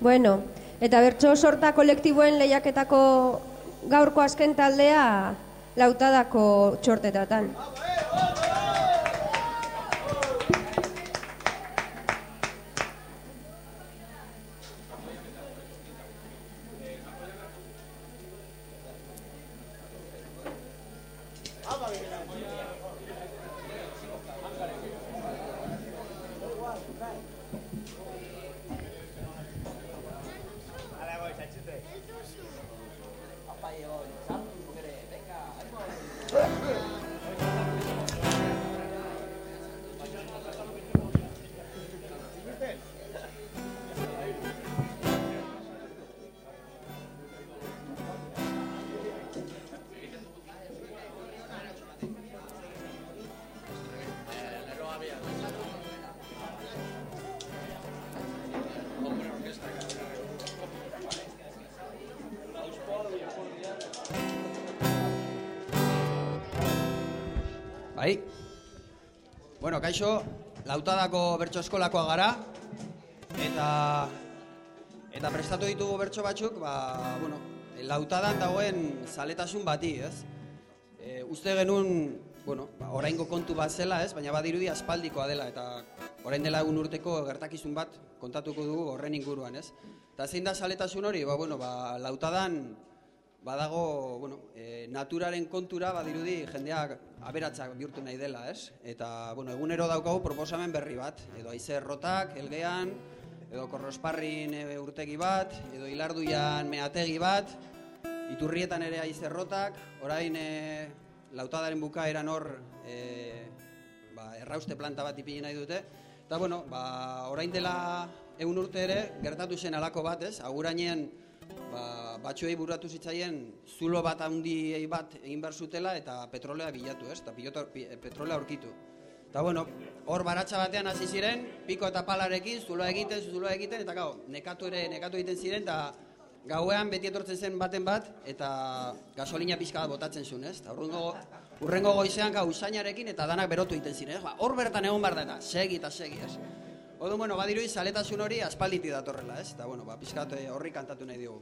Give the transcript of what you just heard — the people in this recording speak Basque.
Bueno, eta bertso sorta kolektiboen lehiaketako gaurko azken taldea lautadako txortetatan. Bai. Bueno, kaixo, lautadako bertso eskolakoa gara eta eta prestatu ditugu bertso batzuk, ba, bueno, lautadan dagoen zaletasun bati, ez? E, uste genuen, bueno, ba, oraingo kontu bat zela, ez? Baina badirudi aspaldikoa dela eta orain dela egun urteko gertakizun bat kontatuko dugu horren inguruan, ez? Eta zein da zaletasun hori? Ba, bueno, ba, lautadan badago, bueno, e, naturaren kontura badirudi jendeak aberatzak bihurtu nahi dela, ez? Eta, bueno, egunero daukagu proposamen berri bat, edo aize errotak, elgean, edo korrosparrin e, urtegi bat, edo hilarduian meategi bat, iturrietan ere aize errotak, orain e, lautadaren bukaeran hor e, ba, errauste planta bat ipini nahi dute, eta, bueno, ba, orain dela egun urte ere, gertatu zen alako bat, ez? Agurainen, ba, batzuei buratu zitzaien zulo bat handiei bat egin behar zutela eta petrolea bilatu, ez? Eta piloto, pi, petrolea aurkitu. Eta bueno, hor baratza batean hasi ziren, piko eta palarekin, zuloa egiten, zuloa egiten, eta gau, nekatu ere, nekatu egiten ziren, eta gauean beti etortzen zen baten bat, eta gasolina pixka bat botatzen zuen, ez? Eta urrengo, urrengo goizean gau usainarekin eta danak berotu egiten ziren, ez? Ba, hor bertan egon behar da, eta segi eta segi, ez? Odu, bueno, badiru zaletasun hori aspalditi datorrela, ez? Eta, bueno, ba, pixkat horri kantatu nahi diogu.